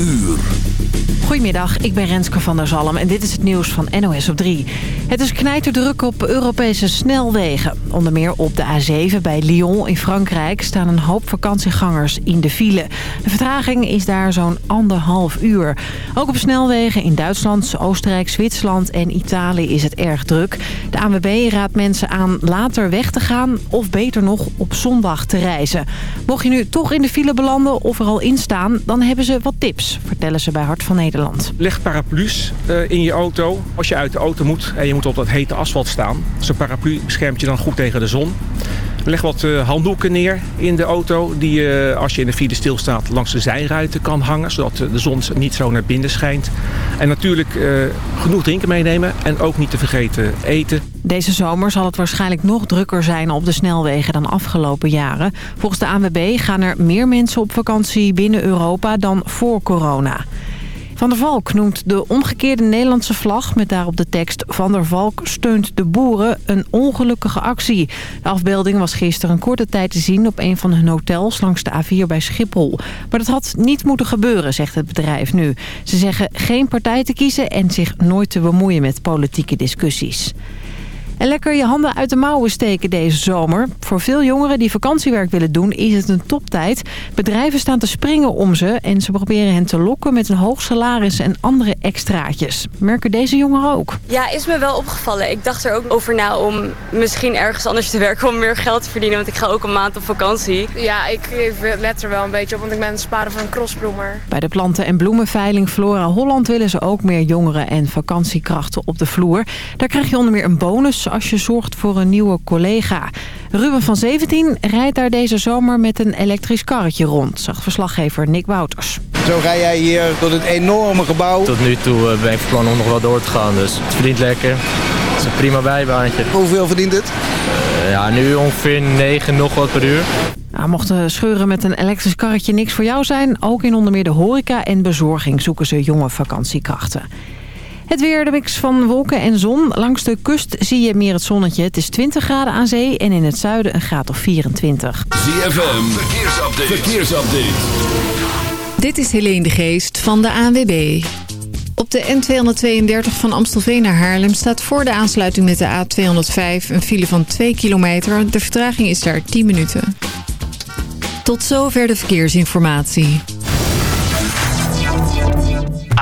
uur. Goedemiddag, ik ben Renske van der Zalm en dit is het nieuws van NOS op 3. Het is knijterdruk op Europese snelwegen. Onder meer op de A7 bij Lyon in Frankrijk staan een hoop vakantiegangers in de file. De vertraging is daar zo'n anderhalf uur. Ook op snelwegen in Duitsland, Oostenrijk, Zwitserland en Italië is het erg druk. De ANWB raadt mensen aan later weg te gaan of beter nog op zondag te reizen. Mocht je nu toch in de file belanden of er al in staan, dan hebben ze wat tips, vertellen ze bij Hart van Nederland. Leg paraplu's uh, in je auto. Als je uit de auto moet en je moet op dat hete asfalt staan. Zo'n paraplu beschermt je dan goed tegen de zon. Leg wat uh, handdoeken neer in de auto die je uh, als je in de file stilstaat langs de zijruiten kan hangen. Zodat de zon niet zo naar binnen schijnt. En natuurlijk genoeg drinken meenemen en ook niet te vergeten eten. Deze zomer zal het waarschijnlijk nog drukker zijn op de snelwegen dan afgelopen jaren. Volgens de ANWB gaan er meer mensen op vakantie binnen Europa dan voor corona. Van der Valk noemt de omgekeerde Nederlandse vlag met daarop de tekst... Van der Valk steunt de boeren een ongelukkige actie. De afbeelding was gisteren een korte tijd te zien op een van hun hotels langs de A4 bij Schiphol. Maar dat had niet moeten gebeuren, zegt het bedrijf nu. Ze zeggen geen partij te kiezen en zich nooit te bemoeien met politieke discussies. En lekker je handen uit de mouwen steken deze zomer. Voor veel jongeren die vakantiewerk willen doen is het een toptijd. Bedrijven staan te springen om ze en ze proberen hen te lokken met een hoog salaris en andere extraatjes. Merken deze jongeren ook? Ja, is me wel opgevallen. Ik dacht er ook over na om misschien ergens anders te werken om meer geld te verdienen. Want ik ga ook een maand op vakantie. Ja, ik let er wel een beetje op, want ik ben aan het sparen voor een crossbloemer. Bij de planten- en bloemenveiling Flora Holland willen ze ook meer jongeren en vakantiekrachten op de vloer. Daar krijg je onder meer een bonus als je zorgt voor een nieuwe collega. Ruben van 17 rijdt daar deze zomer met een elektrisch karretje rond, zag verslaggever Nick Wouters. Zo rij jij hier door het enorme gebouw. Tot nu toe ben ik van plan om nog wel door te gaan, dus het verdient lekker. Het is een prima bijbaantje. Hoeveel verdient het? Uh, ja, nu ongeveer 9 nog wat per uur. Nou, mocht scheuren met een elektrisch karretje niks voor jou zijn... ook in onder meer de horeca en bezorging zoeken ze jonge vakantiekrachten. Het weer, de mix van wolken en zon. Langs de kust zie je meer het zonnetje. Het is 20 graden aan zee en in het zuiden een graad of 24. ZFM, verkeersupdate. verkeersupdate. Dit is Helene de Geest van de ANWB. Op de N232 van Amstelveen naar Haarlem staat voor de aansluiting met de A205 een file van 2 kilometer. De vertraging is daar 10 minuten. Tot zover de verkeersinformatie.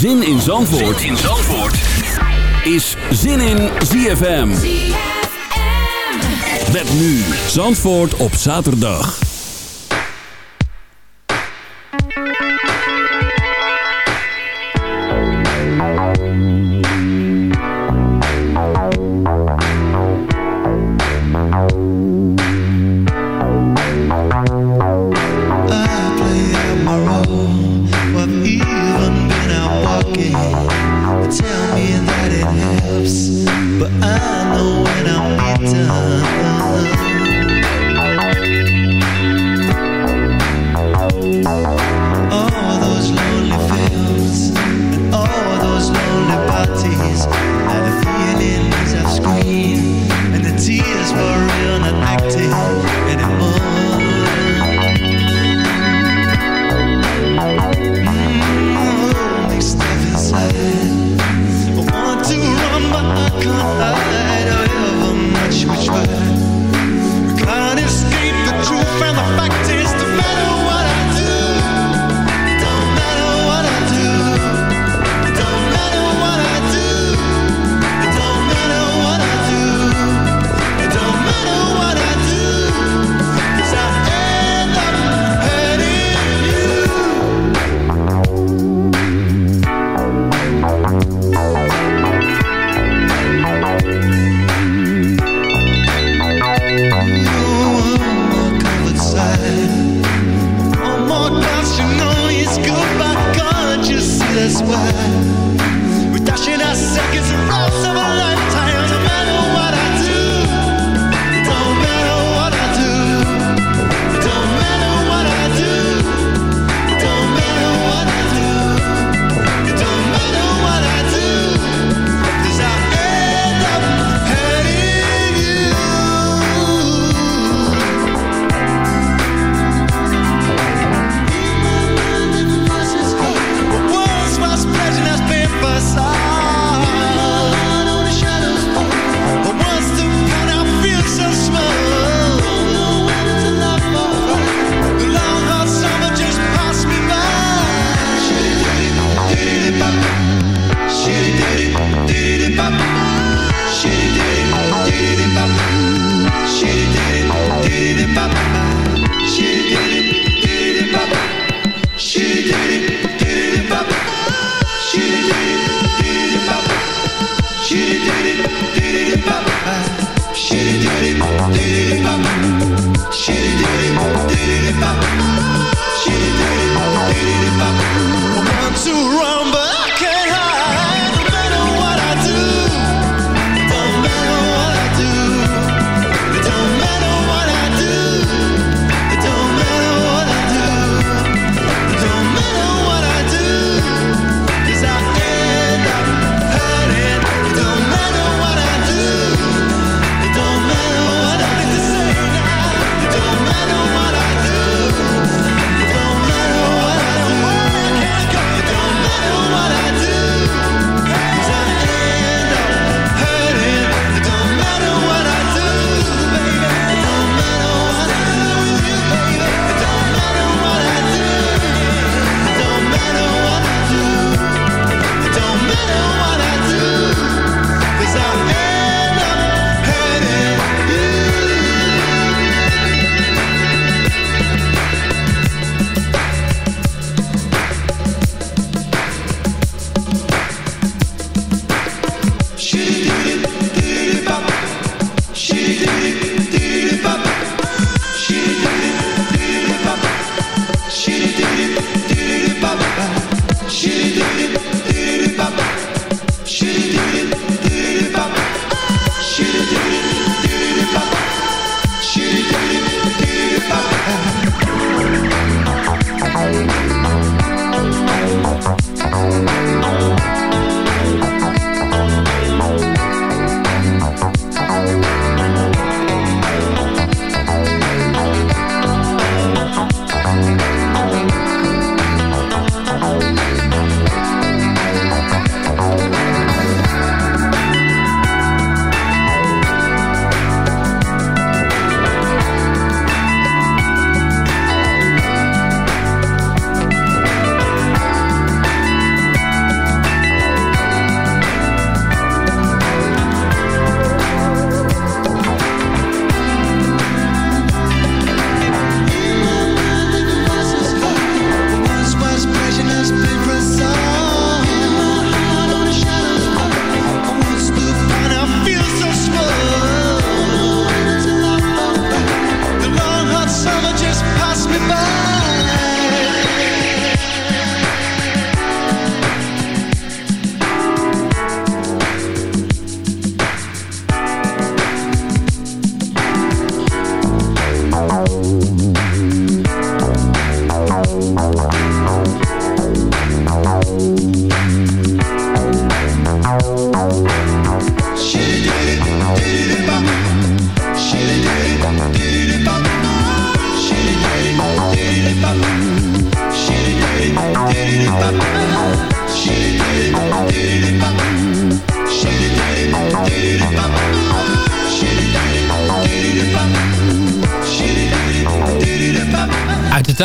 Zin in Zandvoort, zin in Zandvoort. is Zin in ZFM. ZFM. Met nu Zandvoort op zaterdag.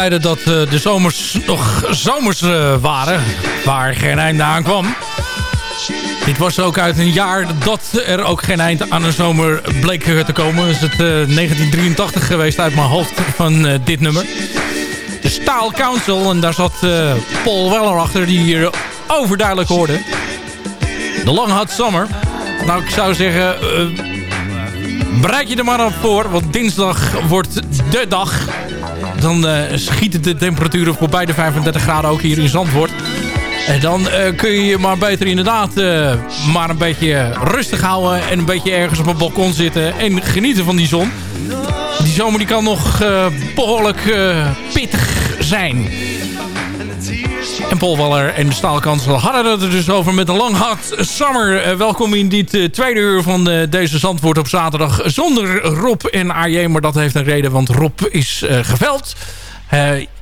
Dat uh, de zomers nog zomers uh, waren. Waar geen einde aan kwam. Dit was ook uit een jaar dat er ook geen eind aan een zomer bleek te komen. Is het uh, 1983 geweest uit mijn hoofd van dit nummer. De Staal Council. En daar zat Paul Weller achter die hier overduidelijk hoorde. De Long Hot Summer. Nou, ik zou zeggen... bereid je er maar op voor. Want dinsdag wordt de dag dan uh, schieten de temperaturen voorbij de 35 graden ook hier in Zandvoort. En dan uh, kun je je maar beter inderdaad uh, maar een beetje rustig houden. En een beetje ergens op een balkon zitten. En genieten van die zon. Die zomer die kan nog behoorlijk pittig zijn. En Paul Waller en de staalkansel hadden het er dus over met een lang hard summer. welkom in dit tweede uur van deze Zandvoort op zaterdag. Zonder Rob en AJ, maar dat heeft een reden, want Rob is geveld.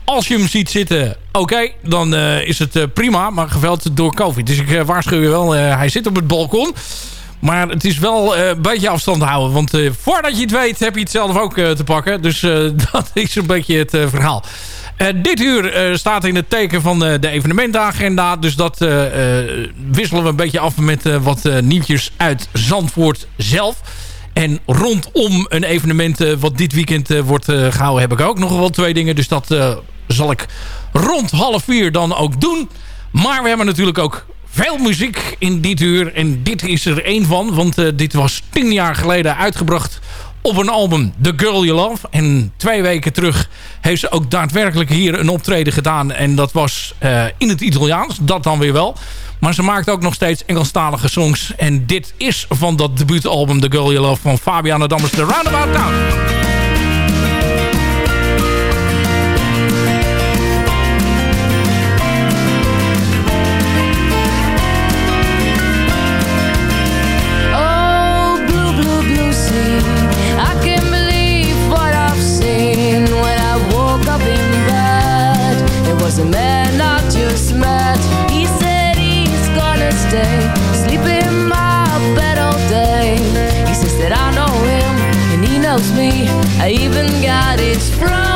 als je hem ziet zitten, oké, dan is het prima. Maar geveld door COVID. Dus ik waarschuw je wel, hij zit op het balkon. Maar het is wel een beetje afstand houden. Want voordat je het weet heb je het zelf ook te pakken. Dus dat is een beetje het verhaal. Uh, dit uur uh, staat in het teken van uh, de evenementenagenda. Dus dat wisselen we een beetje af met wat nieuwtjes uit Zandvoort zelf. En rondom een evenement wat dit weekend wordt gehouden... heb ik ook nog wel twee dingen. Dus dat zal ik rond half vier dan ook doen. Maar we hebben natuurlijk ook veel muziek in dit uur. En dit is er één van. Want dit was tien jaar geleden uitgebracht op een album The Girl You Love. En twee weken terug heeft ze ook daadwerkelijk hier een optreden gedaan. En dat was eh, in het Italiaans, dat dan weer wel. Maar ze maakt ook nog steeds Engelstalige songs. En dit is van dat debuutalbum The Girl You Love van Fabiana Dammers, The Roundabout Town. tells me I even got its from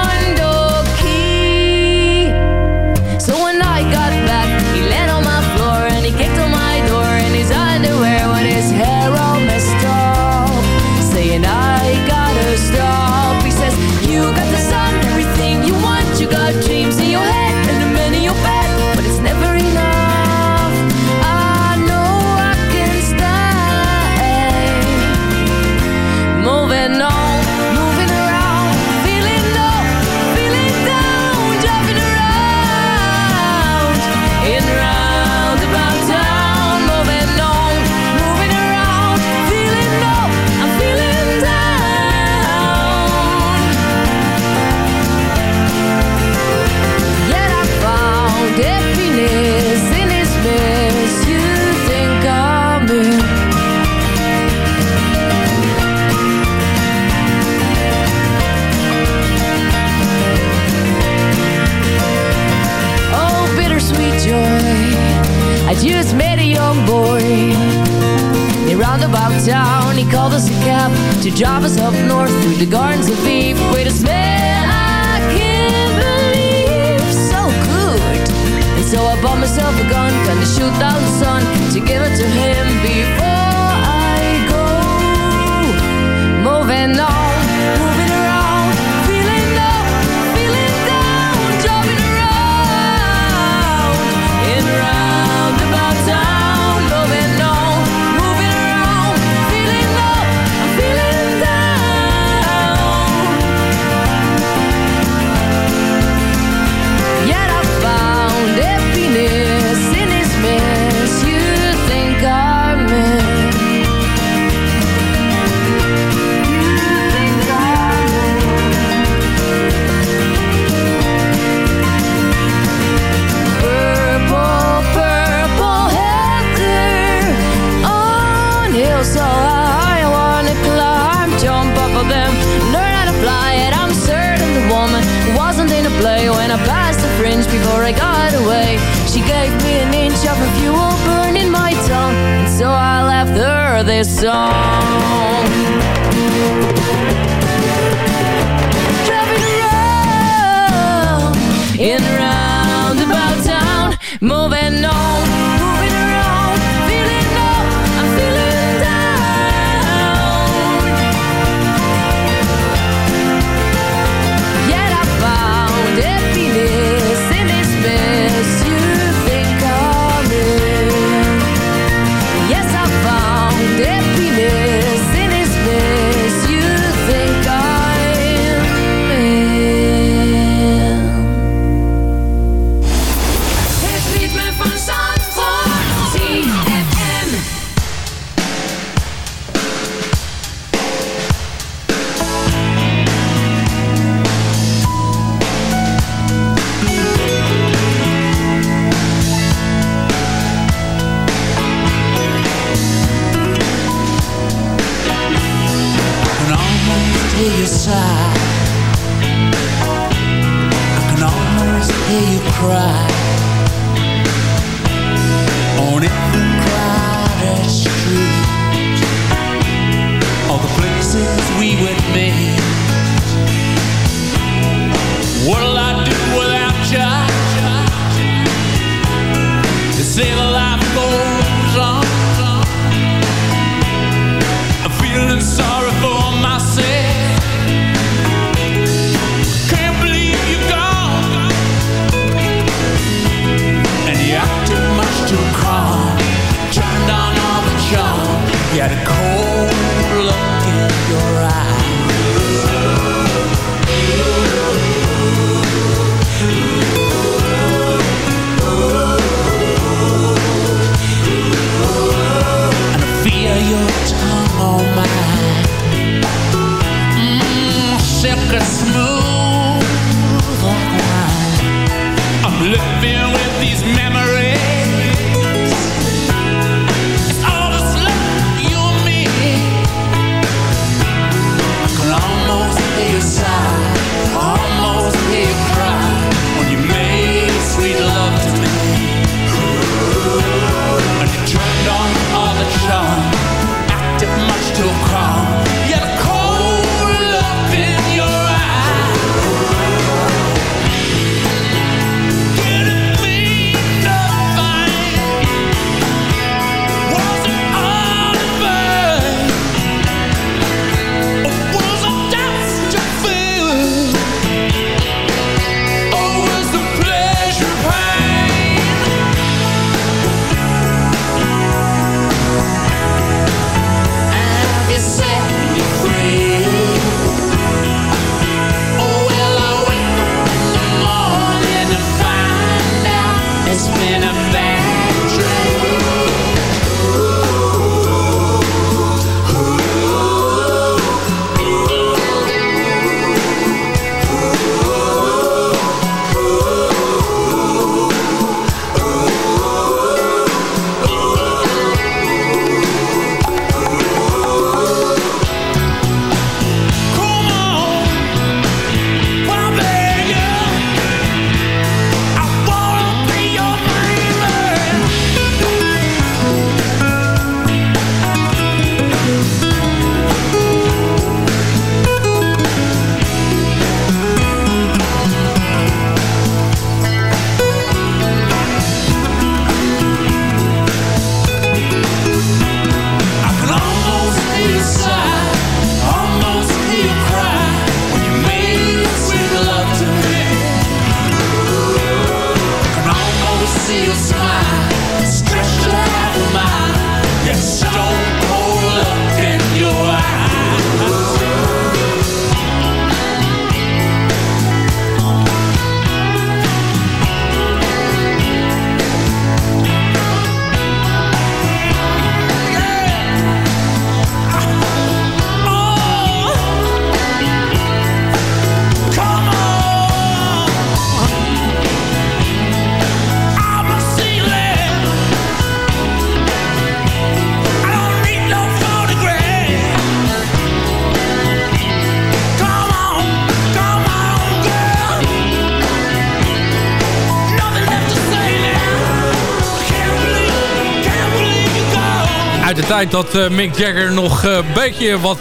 tijd dat uh, Mick Jagger nog een beetje wat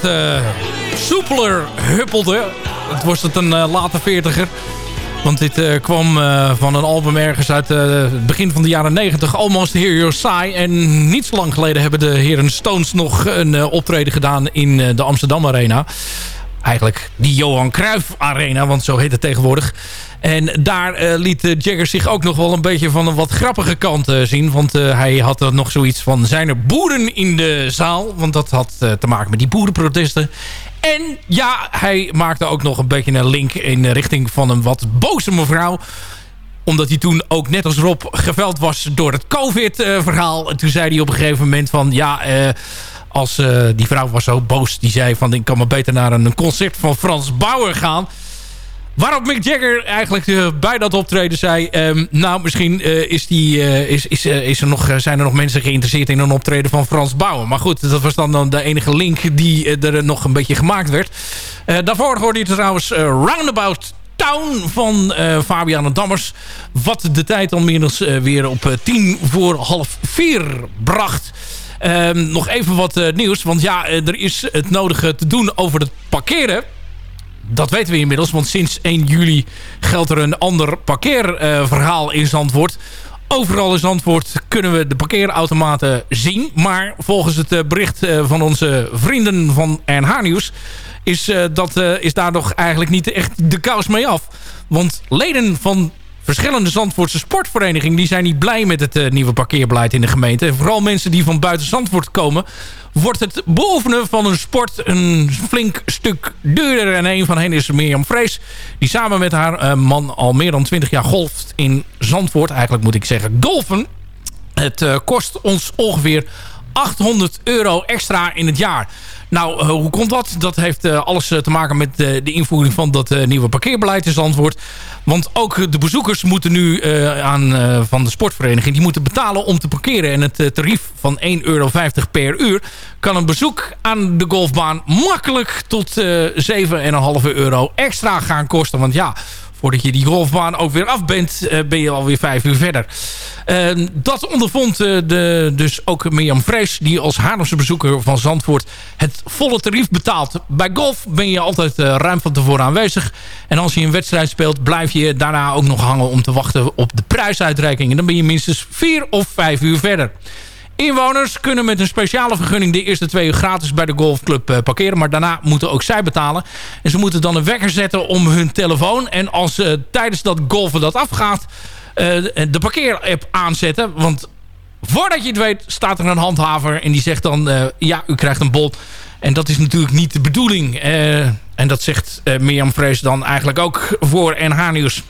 soepeler huppelde. Het was het een late veertiger. Want dit kwam van een album ergens uit het begin van de jaren 90. Almost Hear Your Sigh. En niet zo lang geleden hebben de heren Stones nog een optreden gedaan in de Amsterdam Arena. Eigenlijk die Johan Cruijff Arena, want zo heet het tegenwoordig. En daar liet Jagger zich ook nog wel een beetje van een wat grappige kant zien. Want hij had er nog zoiets van... zijn er boeren in de zaal? Want dat had te maken met die boerenprotesten. En ja, hij maakte ook nog een beetje een link in de richting van een wat boze mevrouw omdat hij toen ook net als Rob geveld was door het COVID-verhaal. En toen zei hij op een gegeven moment van... ja, eh, als uh, die vrouw was zo boos. Die zei van ik kan maar beter naar een concert van Frans Bauer gaan. Waarop Mick Jagger eigenlijk uh, bij dat optreden zei... Um, nou, misschien uh, is die, is, is, is er nog, zijn er nog mensen geïnteresseerd in een optreden van Frans Bauer. Maar goed, dat was dan, dan de enige link die er nog een beetje gemaakt werd. daarvoor hoorde je trouwens Roundabout Town van Fabian Dammers. Wat de tijd dan inmiddels weer op tien voor half vier bracht. Um, nog even wat nieuws, want ja, er is het nodige te doen over het parkeren dat weten we inmiddels. Want sinds 1 juli geldt er een ander parkeerverhaal in Zandvoort. Overal in Zandvoort kunnen we de parkeerautomaten zien. Maar volgens het eh, bericht eh, van onze vrienden van NH Nieuws... is, dat, is daar nog eigenlijk niet echt de kous mee af. Want leden van verschillende Zandvoortse sportverenigingen... die zijn niet blij met het nieuwe parkeerbeleid in de gemeente. En vooral mensen die van buiten Zandvoort komen wordt het beoefenen van een sport een flink stuk duurder. En een van hen is Mirjam Vrees. Die samen met haar uh, man al meer dan 20 jaar golft in Zandvoort. Eigenlijk moet ik zeggen golfen. Het uh, kost ons ongeveer 800 euro extra in het jaar. Nou, uh, hoe komt dat? Dat heeft uh, alles te maken met de invoering van dat nieuwe parkeerbeleid in Zandvoort. Want ook de bezoekers moeten nu aan, van de sportvereniging... die moeten betalen om te parkeren. En het tarief van 1,50 euro per uur... kan een bezoek aan de golfbaan makkelijk tot 7,5 euro extra gaan kosten. Want ja, voordat je die golfbaan ook weer af bent, uh, ben je alweer vijf uur verder. Uh, dat ondervond uh, de, dus ook Mirjam Vrees, die als Haarlemse bezoeker van Zandvoort het volle tarief betaalt. Bij golf ben je altijd uh, ruim van tevoren aanwezig. En als je een wedstrijd speelt, blijf je daarna ook nog hangen om te wachten op de prijsuitreiking. En dan ben je minstens vier of vijf uur verder. Inwoners kunnen met een speciale vergunning de eerste twee uur gratis bij de golfclub uh, parkeren. Maar daarna moeten ook zij betalen. En ze moeten dan een wekker zetten om hun telefoon. En als uh, tijdens dat golven dat afgaat, uh, de parkeerapp aanzetten. Want voordat je het weet staat er een handhaver en die zegt dan, ja, u krijgt een bol. En dat is natuurlijk niet de bedoeling. en dat zegt Mirjam Vrees dan eigenlijk ook voor NH Nieuws.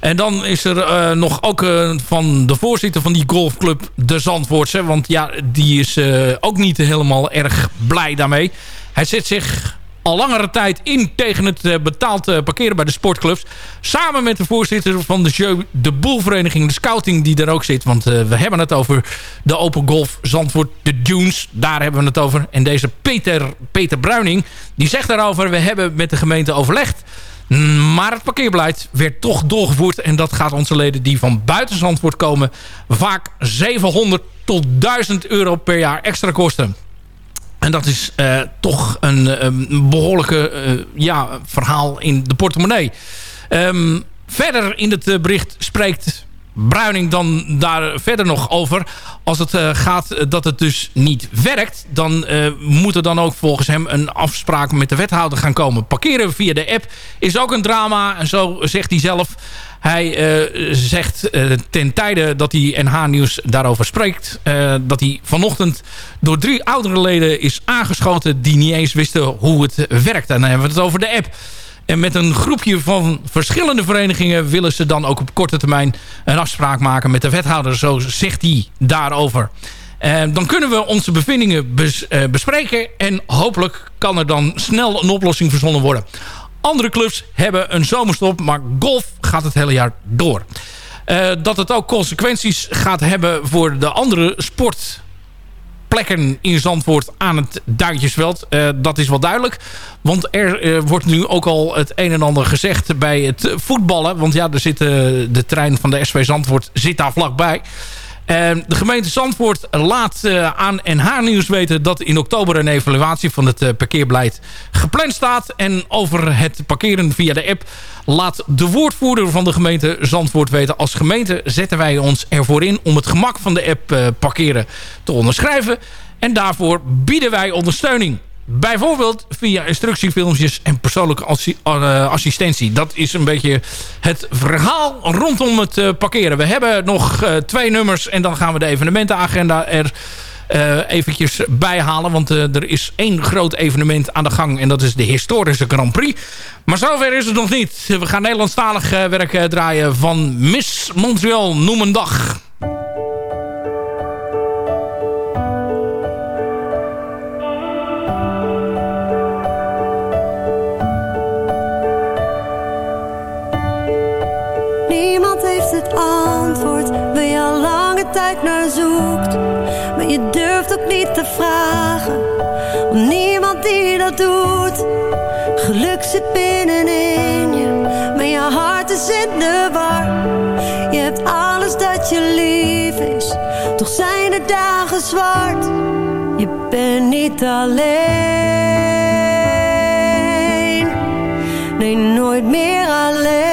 En dan is er uh, nog ook uh, van de voorzitter van die golfclub, de Zandvoortse. Want ja, die is uh, ook niet helemaal erg blij daarmee. Hij zet zich al langere tijd in tegen het betaald parkeren bij de sportclubs. Samen met de voorzitter van de Jeu de Boelvereniging, de scouting die er ook zit. Want we hebben het over de Open Golf Zandvoort, de Dunes. Daar hebben we het over. En deze Peter, Peter Bruining, die zegt daarover... we hebben met de gemeente overlegd maar het parkeerbeleid werd toch doorgevoerd. En dat gaat onze leden die van buiten Zandvoort komen... vaak 700 tot 1000 euro per jaar extra kosten. En dat is uh, toch een, een behoorlijke uh, ja, verhaal in de portemonnee. Um, verder in het bericht spreekt Bruining dan daar verder nog over. Als het uh, gaat dat het dus niet werkt... dan uh, moet er dan ook volgens hem een afspraak met de wethouder gaan komen. Parkeren via de app is ook een drama. En zo zegt hij zelf. Hij uh, zegt ten tijde dat hij NH Nieuws daarover spreekt... dat hij vanochtend door drie oudere leden is aangeschoten... die niet eens wisten hoe het werkt. En dan hebben we het over de app... En met een groepje van verschillende verenigingen... willen ze dan ook op korte termijn een afspraak maken met de wethouder. Zo zegt hij daarover. En dan kunnen we onze bevindingen uh, bespreken. En hopelijk kan er dan snel een oplossing verzonnen worden. Andere clubs hebben een zomerstop, maar golf gaat het hele jaar door. Uh, dat het ook consequenties gaat hebben voor de andere sport plekken in Zandvoort aan het Duintjesveld. Uh, dat is wel duidelijk. Want er uh, wordt nu ook al het een en ander gezegd bij het voetballen. Want ja, er zit, uh, de trein van de SV Zandvoort zit daar vlakbij. De gemeente Zandvoort laat aan en haar nieuws weten... dat in oktober een evaluatie van het parkeerbeleid gepland staat. En over het parkeren via de app laat de woordvoerder van de gemeente Zandvoort weten... als gemeente zetten wij ons ervoor in om het gemak van de app parkeren te onderschrijven. En daarvoor bieden wij ondersteuning. Bijvoorbeeld via instructiefilmpjes en persoonlijke eh, assistentie. Dat is een beetje het verhaal rondom het uh, parkeren. We hebben nog uh, twee nummers en dan gaan we de evenementenagenda er eventjes bijhalen. Want er is één groot evenement aan de gang en dat is de historische Grand Prix. Maar zover is het nog niet. We gaan Nederlandstalig werk draaien van Miss Montreal Noem een dag. Tijd naar zoekt. Maar je durft ook niet te vragen, om niemand die dat doet. Geluk zit binnenin je, maar je hart is in de war. Je hebt alles dat je lief is, toch zijn de dagen zwart. Je bent niet alleen, nee nooit meer alleen.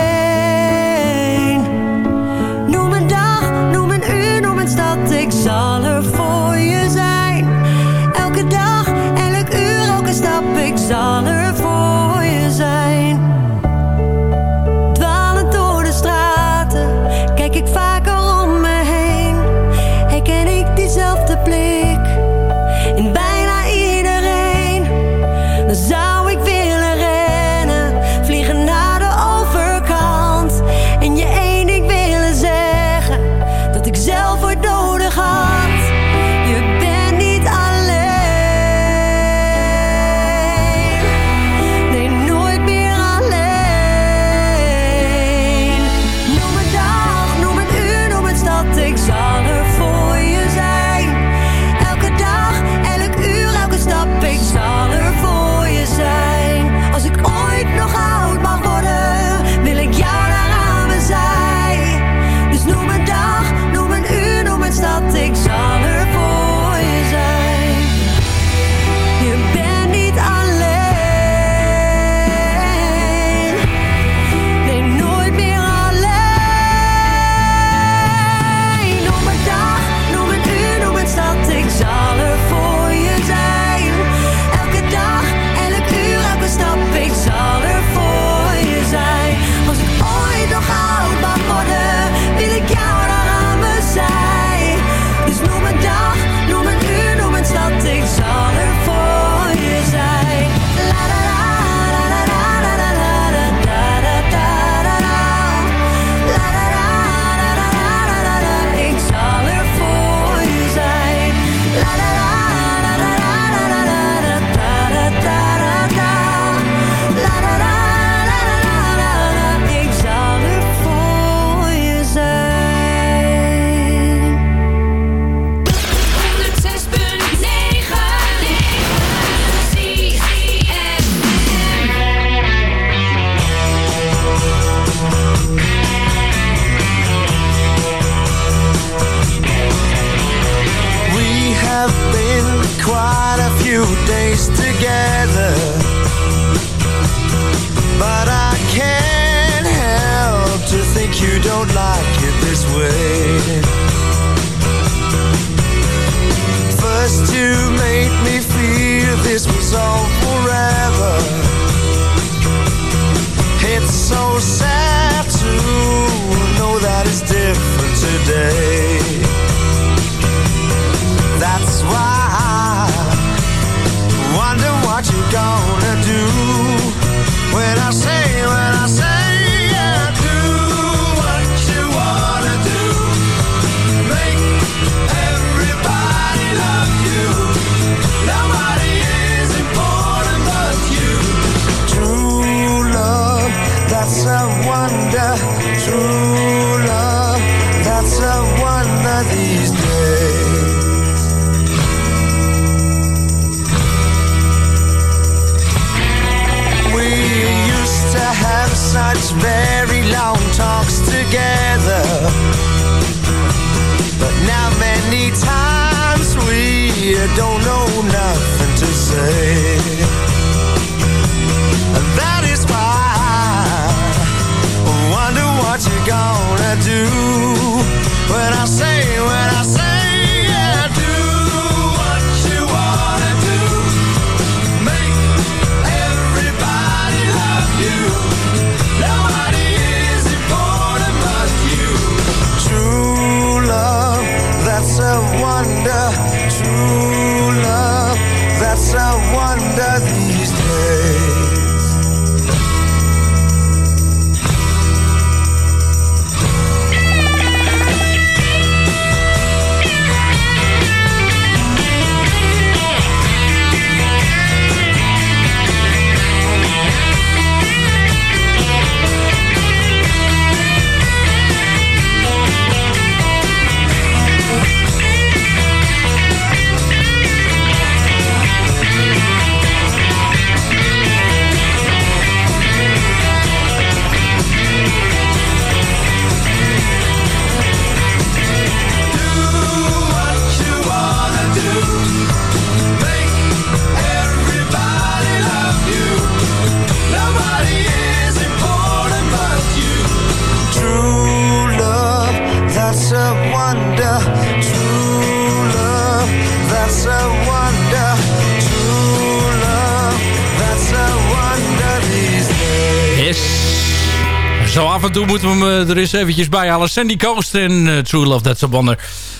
Er eens eventjes bij halen. Sandy Coast en eh, True Love, That's a Wonder.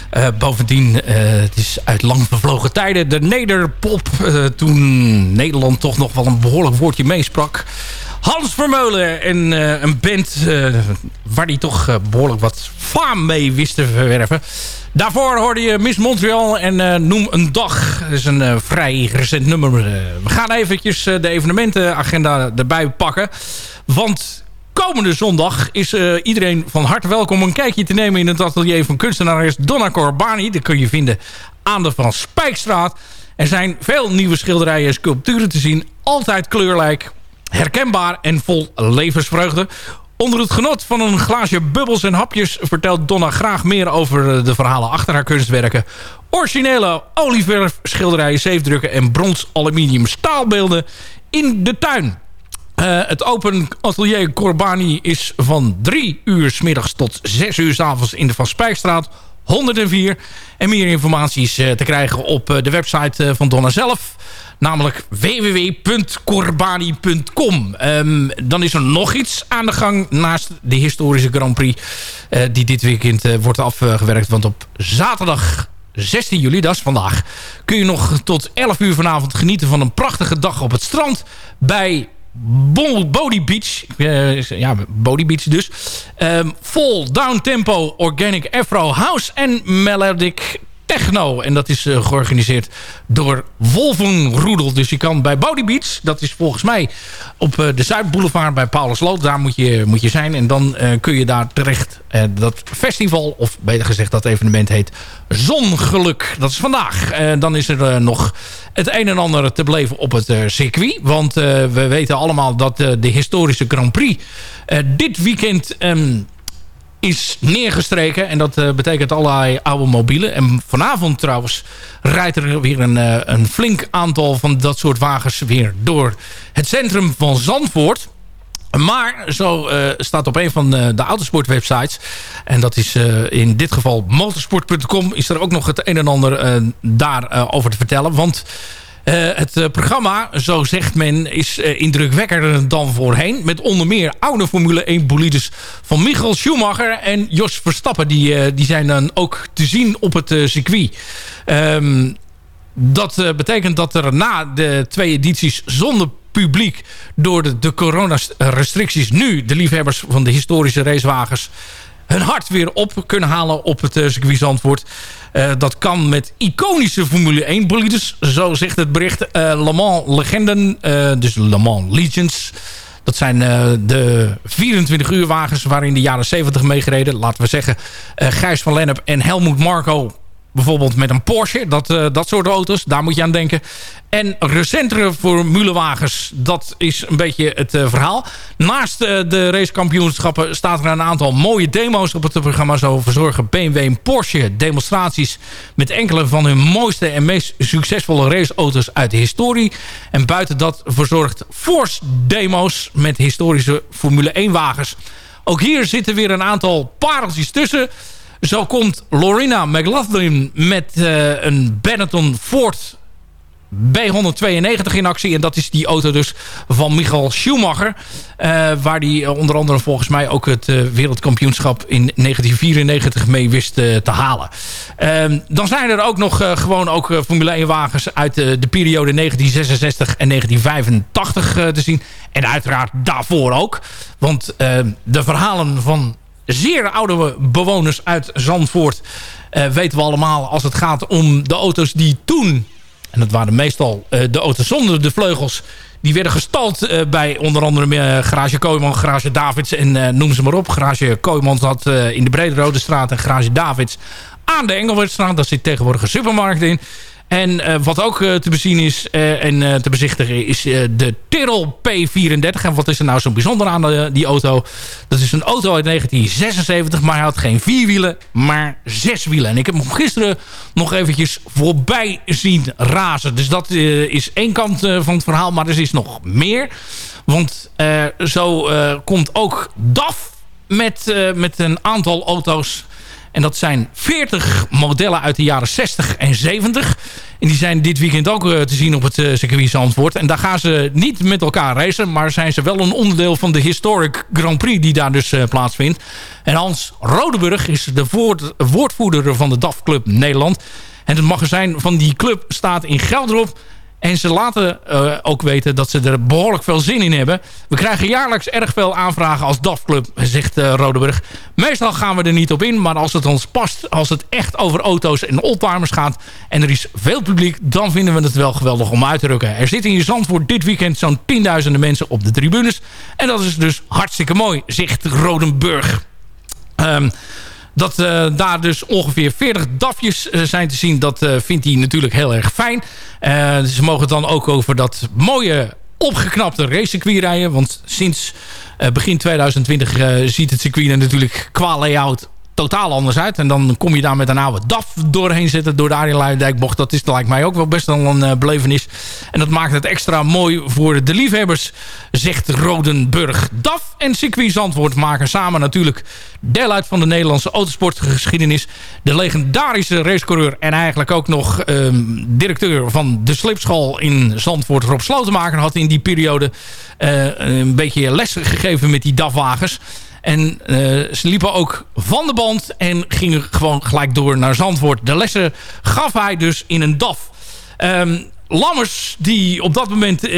Eh, bovendien, eh, het is uit lang vervlogen tijden. De nederpop, eh, toen Nederland toch nog wel een behoorlijk woordje meesprak. Hans Vermeulen en eh, een band eh, waar hij toch eh, behoorlijk wat faam mee wist te verwerven. Daarvoor hoorde je Miss Montreal en eh, Noem een Dag. Dat is een eh, vrij recent nummer. Eh, we gaan eventjes eh, de evenementenagenda erbij pakken. Want komende zondag is eh, iedereen van harte welkom een kijkje te nemen in het atelier van kunstenares Donna Corbani. Dat kun je vinden aan de Van Spijkstraat. Er zijn veel nieuwe schilderijen en sculpturen te zien. Altijd kleurrijk, herkenbaar en vol levensvreugde. Onder het genot van een glaasje bubbels en hapjes... vertelt Donna graag meer over de verhalen achter haar kunstwerken. Originele olieverfschilderijen, zeefdrukken en brons aluminium staalbeelden in de tuin. Eh, het Open Atelier Corbani is van 3 uur s middags tot 6 uur s avonds in de Van Spijkstraat 104. En meer informatie is eh, te krijgen op eh, de website van Donna zelf. Namelijk www.corbani.com. Ehm, dan is er nog iets aan de gang naast de historische Grand Prix. die dit weekend wordt afgewerkt. Want op zaterdag 16 juli, dat is vandaag... kun je nog tot 11 uur vanavond genieten van een prachtige dag op het strand... bij Body Beach. Eh, ja, Body Beach dus. Ehm, vol down tempo, organic afro house en melodic techno. En dat is eh, georganiseerd door Wolvenroedel. Dus je kan bij Body Beach, dat is volgens mij op eh, de Zuidboulevard bij Paulus Lood. Daar moet je, moet je zijn. En dan eh, kun je daar terecht. Dat festival, of beter gezegd dat evenement heet Zongeluk. Dat is vandaag. Dan is er nog het een en ander te beleven op het circuit. Want we weten allemaal dat de historische Grand Prix dit weekend... ehm, is neergestreken. En dat eh, betekent allerlei oude mobielen. En vanavond trouwens rijdt er weer een, eh, een flink aantal van dat soort wagens weer door het centrum van Zandvoort. Maar zo eh, staat op een van eh, de autosportwebsites... en dat is in dit geval motorsport.com... is er ook nog het een en ander eh, daarover over te vertellen. Want het eh, programma, zo zegt men, is eh, indrukwekkender dan voorheen. Met onder meer oude Formule 1 bolides van Michael Schumacher en Jos Verstappen. Die, eh, die zijn dan ook te zien op het eh, circuit. Ehm, dat eh, betekent dat er na de twee edities zonder publiek... door de, de coronarestricties nu de liefhebbers van de historische racewagens hun hart weer op kunnen halen op het uh, circuit. Uh, dat kan met iconische Formule 1 bolides. Zo zegt het bericht. Uh, Le Mans legenden, dus Le Mans Legends. Dat zijn de 24 uur wagens waarin de jaren 70 meegereden. Laten we zeggen Gijs van Lennep en Helmoet Marco bijvoorbeeld met een Porsche. Dat, uh, dat soort auto's, daar moet je aan denken. En recentere formulewagens, dat is een beetje het uh, verhaal. Naast uh, de racekampioenschappen staat er een aantal mooie demo's op het programma. Zo verzorgen BMW en Porsche demonstraties met enkele van hun mooiste en meest succesvolle raceauto's uit de historie. En buiten dat verzorgt Force demo's met historische Formule 1 wagens. Ook hier zitten weer een aantal pareltjes tussen. Zo komt Lorena McLaughlin met uh, een Benetton Ford B192 in actie. En dat is die auto dus van Michael Schumacher. Uh, waar die onder andere volgens mij ook het wereldkampioenschap in 1994 mee wist te halen. Uh, dan zijn er ook nog gewoon ook Formule 1 wagens uit de periode 1966 en 1985 te zien. En uiteraard daarvoor ook. Want de verhalen van zeer oude bewoners uit Zandvoort... weten we allemaal als het gaat om de auto's die toen en dat waren meestal uh, de auto's zonder de vleugels. Die werden gestald uh, bij onder andere Garage Kooijman, Garage Davids en noem ze maar op. Garage Kooijman zat in de Brederode straat en Garage Davids aan de Engelbertstraat. Daar zit tegenwoordig een supermarkt in. En uh, wat ook uh, te bezien is uh, en te bezichtigen is de Tyrrell P34. En wat is er nou zo bijzonder aan die auto? Dat is een auto uit 1976, maar hij had geen vier wielen, maar zes wielen. En ik heb hem gisteren nog eventjes voorbij zien razen. Dus dat is één kant van het verhaal, maar er is nog meer. Want zo komt ook DAF met, met een aantal auto's en dat zijn 40 modellen uit de jaren 60 en 70. En die zijn dit weekend ook uh, te zien op het uh, circuit Zandvoort. En daar gaan ze niet met elkaar racen. Maar zijn ze wel een onderdeel van de Historic Grand Prix die daar dus uh, plaatsvindt. En Hans Rodeburg is de woord, woordvoerder van de DAF Club Nederland. En het magazijn van die club staat in Gelderop. En ze laten uh, ook weten dat ze er behoorlijk veel zin in hebben. We krijgen jaarlijks erg veel aanvragen als DAF-club, zegt uh, Rodeburg. Meestal gaan we er niet op in, maar als het ons past... als het echt over auto's en oldtimers gaat... en er is veel publiek, dan vinden we het wel geweldig om uit te rukken. Er zitten in Zandvoort dit weekend zo'n tienduizenden mensen op de tribunes. En dat is dus hartstikke mooi, zegt Rodenburg. Um, dat uh, daar dus ongeveer 40 dafjes uh, zijn te zien, dat uh, vindt hij natuurlijk heel erg fijn. ze mogen dan ook over dat mooie opgeknapte racecircuit rijden. Want sinds begin 2020 ziet het circuit er natuurlijk qua layout totaal anders uit. En dan kom je daar met een oude DAF doorheen zitten door de Arjen bocht. Dat is lijkt mij ook wel best wel een uh, belevenis. En dat maakt het extra mooi voor de liefhebbers, zegt Rodenburg. DAF en circuit Zandvoort maken samen natuurlijk deel uit van de Nederlandse autosportgeschiedenis. De legendarische racecoureur en eigenlijk ook nog um, directeur van de slipschool in Zandvoort, Rob Slotenmaker, had in die periode uh, een beetje les gegeven met die DAF-wagens. En uh, ze liepen ook van de band en gingen gewoon gelijk door naar Zandvoort. De lessen gaf hij dus in een DAF. Um, Lammers die op dat moment uh,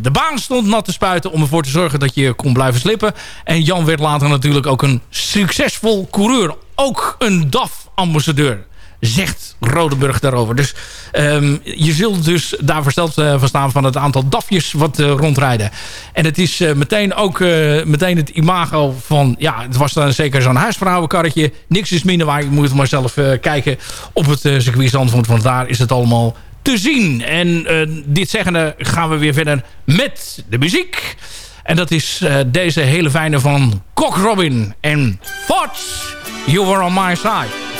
de baan stond nat te spuiten... om ervoor te zorgen dat je kon blijven slippen. En Jan werd later natuurlijk ook een succesvol coureur. Ook een DAF-ambassadeur zegt Rodenburg daarover. Dus um, je zult dus daar versteld uh, van staan van het aantal dafjes wat uh, rondrijden. En het is uh, meteen ook meteen het imago van... ja, het was dan zeker zo'n huisvrouwenkarretje. Niks is minder waar. Je moet maar zelf kijken op het circuit. Want daar is het allemaal te zien. En dit zeggende gaan we weer verder met de muziek. En dat is deze hele fijne van Cock Robin en Fox. You Were On My Side.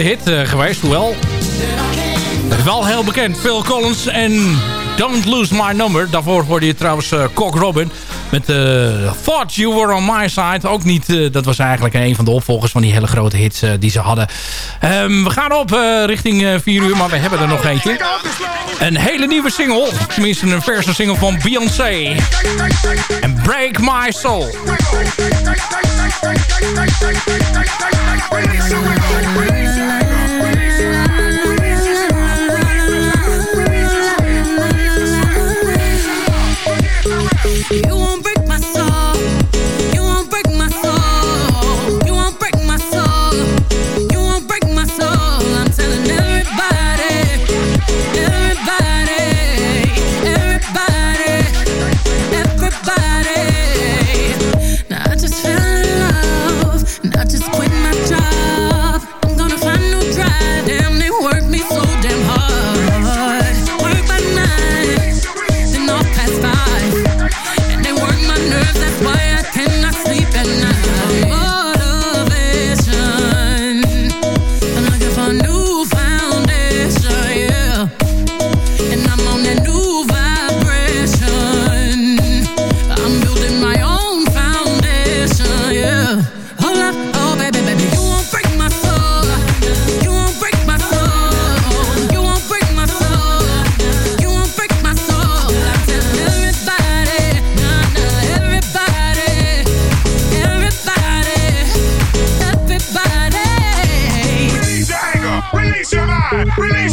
Hit uh, geweest, hoewel. Wel heel bekend. Phil Collins en Don't Lose My Number. Daarvoor hoorde je trouwens uh, Cock Robin met uh, Thought You Were On My Side. Ook niet, uh, dat was eigenlijk een van de opvolgers van die hele grote hits uh, die ze hadden. Um, we gaan op richting 4 uur, maar we hebben er nog eentje. Een hele nieuwe single. Tenminste een verse single van Beyoncé. En Break My Soul.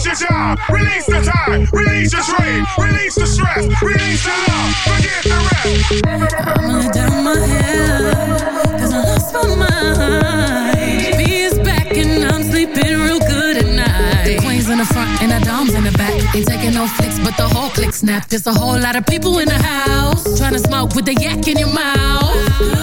Release your job, release the time, release your dream, release the stress, release the love, forget the rest. I'ma let down my hair, cause I lost my mind. B is back and I'm sleeping real good at night. The queen's in the front and the dom's in the back. Ain't taking no flicks, but the whole click snap. There's a whole lot of people in the house. Trying to smoke with the yak in your mouth.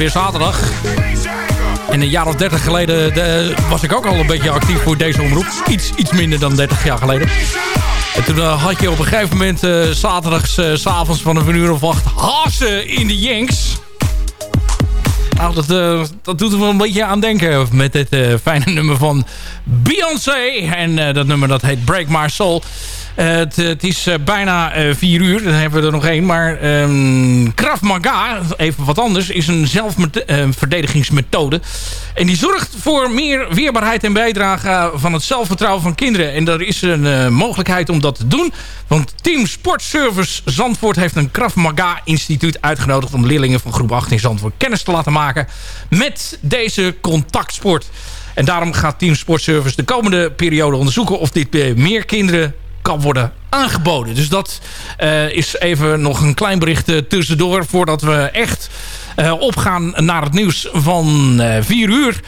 Weer zaterdag. En een jaar of 30 geleden de- was ik ook al een beetje actief voor deze omroep. Iets, iets minder dan 30 jaar geleden. En toen eh, had je op een gegeven moment eh, zaterdags, eh, s s'avonds van een uur of acht... Hazen in de Yanks. Nou, dat, eh, dat doet er wel een beetje aan denken met dit eh, fijne nummer van Beyoncé. En eh, dat nummer dat heet Break My Soul. Eh, het, het is eh, bijna eh, vier uur, dan hebben we er nog één. Maar Krav Maga, even wat anders, is een zelfverdedigingsmethode. En die zorgt voor meer weerbaarheid en bijdrage van het zelfvertrouwen van kinderen. En er is een mogelijkheid om dat te doen. Want Team Sportservice Zandvoort heeft een Krav Maga instituut uitgenodigd... om leerlingen van groep 8 in Zandvoort kennis te laten maken met deze contactsport. En daarom gaat Team Sportservice de komende periode onderzoeken... of dit meer kinderen worden aangeboden. Dus dat eh, is even nog een klein bericht eh, tussendoor... voordat we echt eh, opgaan naar het nieuws van eh 4 uur.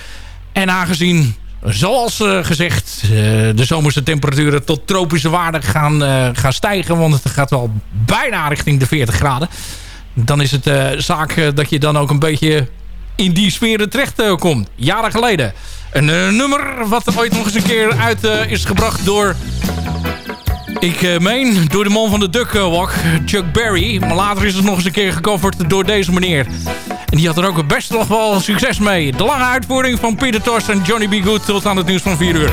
En aangezien, zoals gezegd... de zomerse temperaturen tot tropische waarden gaan, gaan stijgen... want het gaat wel bijna richting de 40 graden... dan is het zaak dat je dan ook een beetje in die sferen terecht komt. Jaren geleden. Een nummer wat ooit nog eens een keer uit is gebracht door... Ik eh, meen door de man van de Duck Walk, Chuck Berry. Maar later is het nog eens een keer gecoverd door deze meneer. En die had er ook best nog wel succes mee. De lange uitvoering van Peter Tosh en Johnny B. Good tot aan het nieuws van 4 uur.